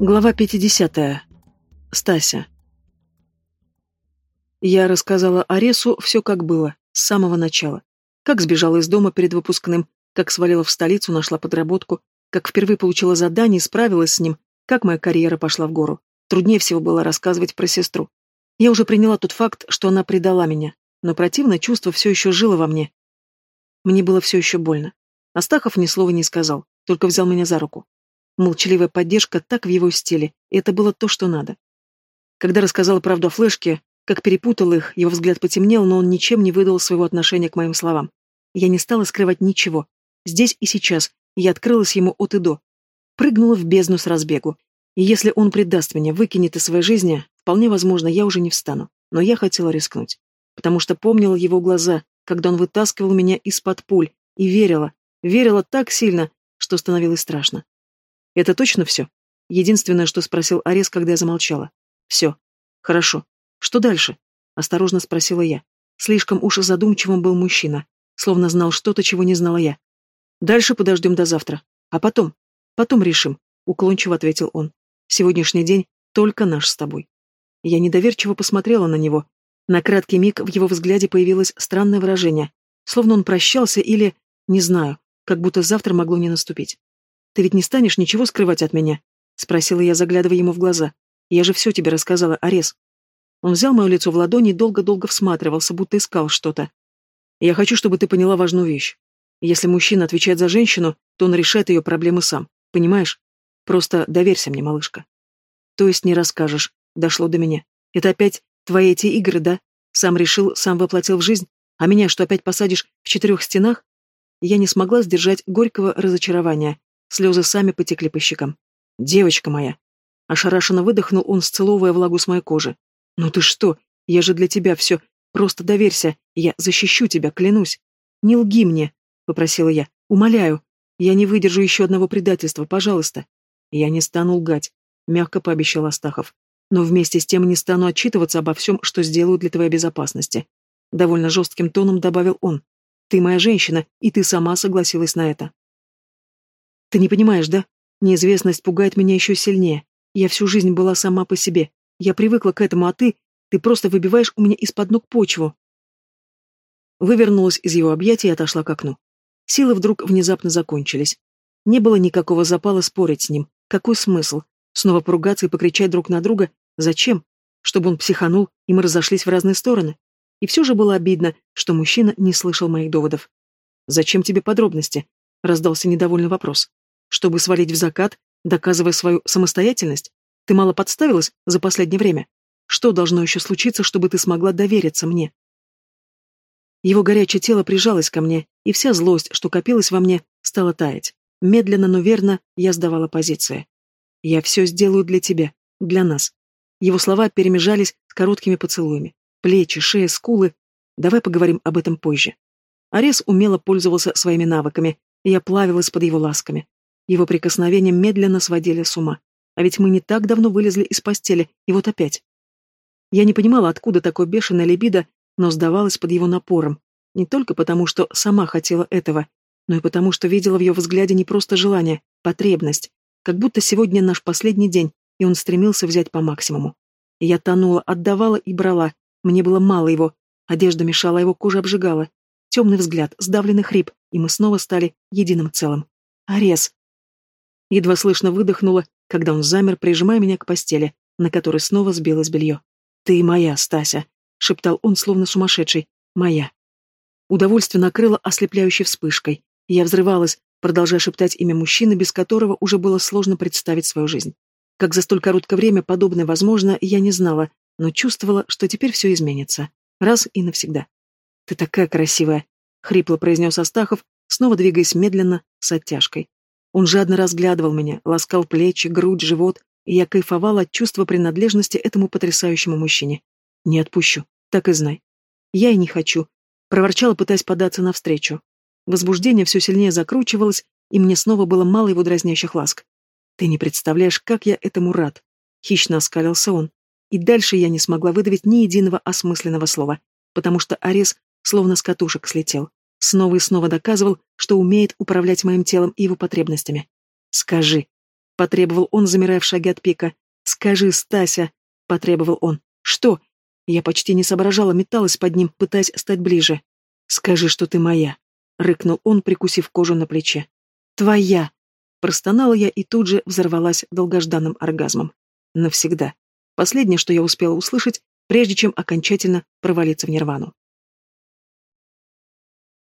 Глава 50. Стася. Я рассказала Аресу все как было, с самого начала. Как сбежала из дома перед выпускным, как свалила в столицу, нашла подработку, как впервые получила задание и справилась с ним, как моя карьера пошла в гору. Труднее всего было рассказывать про сестру. Я уже приняла тот факт, что она предала меня, но противное чувство все еще жило во мне. Мне было все еще больно. Астахов ни слова не сказал, только взял меня за руку. Молчаливая поддержка так в его стиле, и это было то, что надо. Когда рассказала правду о флешке, как перепутал их, его взгляд потемнел, но он ничем не выдал своего отношения к моим словам. Я не стала скрывать ничего. Здесь и сейчас я открылась ему от и до. Прыгнула в бездну с разбегу. И если он предаст меня, выкинет из своей жизни, вполне возможно, я уже не встану. Но я хотела рискнуть. Потому что помнила его глаза, когда он вытаскивал меня из-под пуль, и верила, верила так сильно, что становилось страшно. Это точно все? Единственное, что спросил Арес, когда я замолчала. Все. Хорошо. Что дальше? Осторожно спросила я. Слишком уж задумчивым был мужчина, словно знал что-то, чего не знала я. Дальше подождем до завтра. А потом? Потом решим, уклончиво ответил он. Сегодняшний день только наш с тобой. Я недоверчиво посмотрела на него. На краткий миг в его взгляде появилось странное выражение, словно он прощался или, не знаю, как будто завтра могло не наступить. Ты ведь не станешь ничего скрывать от меня?» — спросила я, заглядывая ему в глаза. «Я же все тебе рассказала, Арес». Он взял мое лицо в ладони и долго-долго всматривался, будто искал что-то. «Я хочу, чтобы ты поняла важную вещь. Если мужчина отвечает за женщину, то он решает ее проблемы сам. Понимаешь? Просто доверься мне, малышка». «То есть не расскажешь?» — дошло до меня. «Это опять твои эти игры, да? Сам решил, сам воплотил в жизнь? А меня что, опять посадишь в четырех стенах?» Я не смогла сдержать горького разочарования. Слезы сами потекли по щекам. «Девочка моя!» Ошарашенно выдохнул он, сцеловывая влагу с моей кожи. «Ну ты что? Я же для тебя все. Просто доверься. Я защищу тебя, клянусь. Не лги мне!» — попросила я. «Умоляю. Я не выдержу еще одного предательства, пожалуйста». «Я не стану лгать», — мягко пообещал Астахов. «Но вместе с тем не стану отчитываться обо всем, что сделаю для твоей безопасности». Довольно жестким тоном добавил он. «Ты моя женщина, и ты сама согласилась на это». Ты не понимаешь, да? Неизвестность пугает меня еще сильнее. Я всю жизнь была сама по себе. Я привыкла к этому, а ты... Ты просто выбиваешь у меня из-под ног почву. Вывернулась из его объятий и отошла к окну. Силы вдруг внезапно закончились. Не было никакого запала спорить с ним. Какой смысл? Снова поругаться и покричать друг на друга? Зачем? Чтобы он психанул, и мы разошлись в разные стороны? И все же было обидно, что мужчина не слышал моих доводов. «Зачем тебе подробности?» — раздался недовольный вопрос. Чтобы свалить в закат, доказывая свою самостоятельность? Ты мало подставилась за последнее время? Что должно еще случиться, чтобы ты смогла довериться мне? Его горячее тело прижалось ко мне, и вся злость, что копилась во мне, стала таять. Медленно, но верно я сдавала позиции. «Я все сделаю для тебя, для нас». Его слова перемежались с короткими поцелуями. Плечи, шея, скулы. Давай поговорим об этом позже. Арес умело пользовался своими навыками, и я плавилась под его ласками. Его прикосновения медленно сводили с ума. А ведь мы не так давно вылезли из постели, и вот опять. Я не понимала, откуда такое бешеное либидо, но сдавалась под его напором. Не только потому, что сама хотела этого, но и потому, что видела в ее взгляде не просто желание, потребность. Как будто сегодня наш последний день, и он стремился взять по максимуму. И я тонула, отдавала и брала. Мне было мало его. Одежда мешала, его кожа обжигала. Темный взгляд, сдавленный хрип, и мы снова стали единым целым. Арес. Едва слышно выдохнула, когда он замер, прижимая меня к постели, на которой снова сбилось белье. «Ты моя, Стася», — шептал он, словно сумасшедший. «Моя». Удовольствие накрыло ослепляющей вспышкой. Я взрывалась, продолжая шептать имя мужчины, без которого уже было сложно представить свою жизнь. Как за столь короткое время подобное возможно, я не знала, но чувствовала, что теперь все изменится. Раз и навсегда. «Ты такая красивая», — хрипло произнес Астахов, снова двигаясь медленно, с оттяжкой. Он жадно разглядывал меня, ласкал плечи, грудь, живот, и я кайфовала от чувства принадлежности этому потрясающему мужчине. Не отпущу, так и знай. Я и не хочу. Проворчала, пытаясь податься навстречу. Возбуждение все сильнее закручивалось, и мне снова было мало его дразнящих ласк. Ты не представляешь, как я этому рад. Хищно оскалился он. И дальше я не смогла выдавить ни единого осмысленного слова, потому что Арес словно с катушек слетел. Снова и снова доказывал, что умеет управлять моим телом и его потребностями. «Скажи». Потребовал он, замирая в шаге от пика. «Скажи, Стася!» — потребовал он. «Что?» Я почти не соображала, металась под ним, пытаясь стать ближе. «Скажи, что ты моя!» — рыкнул он, прикусив кожу на плече. «Твоя!» — простонала я и тут же взорвалась долгожданным оргазмом. Навсегда. Последнее, что я успела услышать, прежде чем окончательно провалиться в нирвану.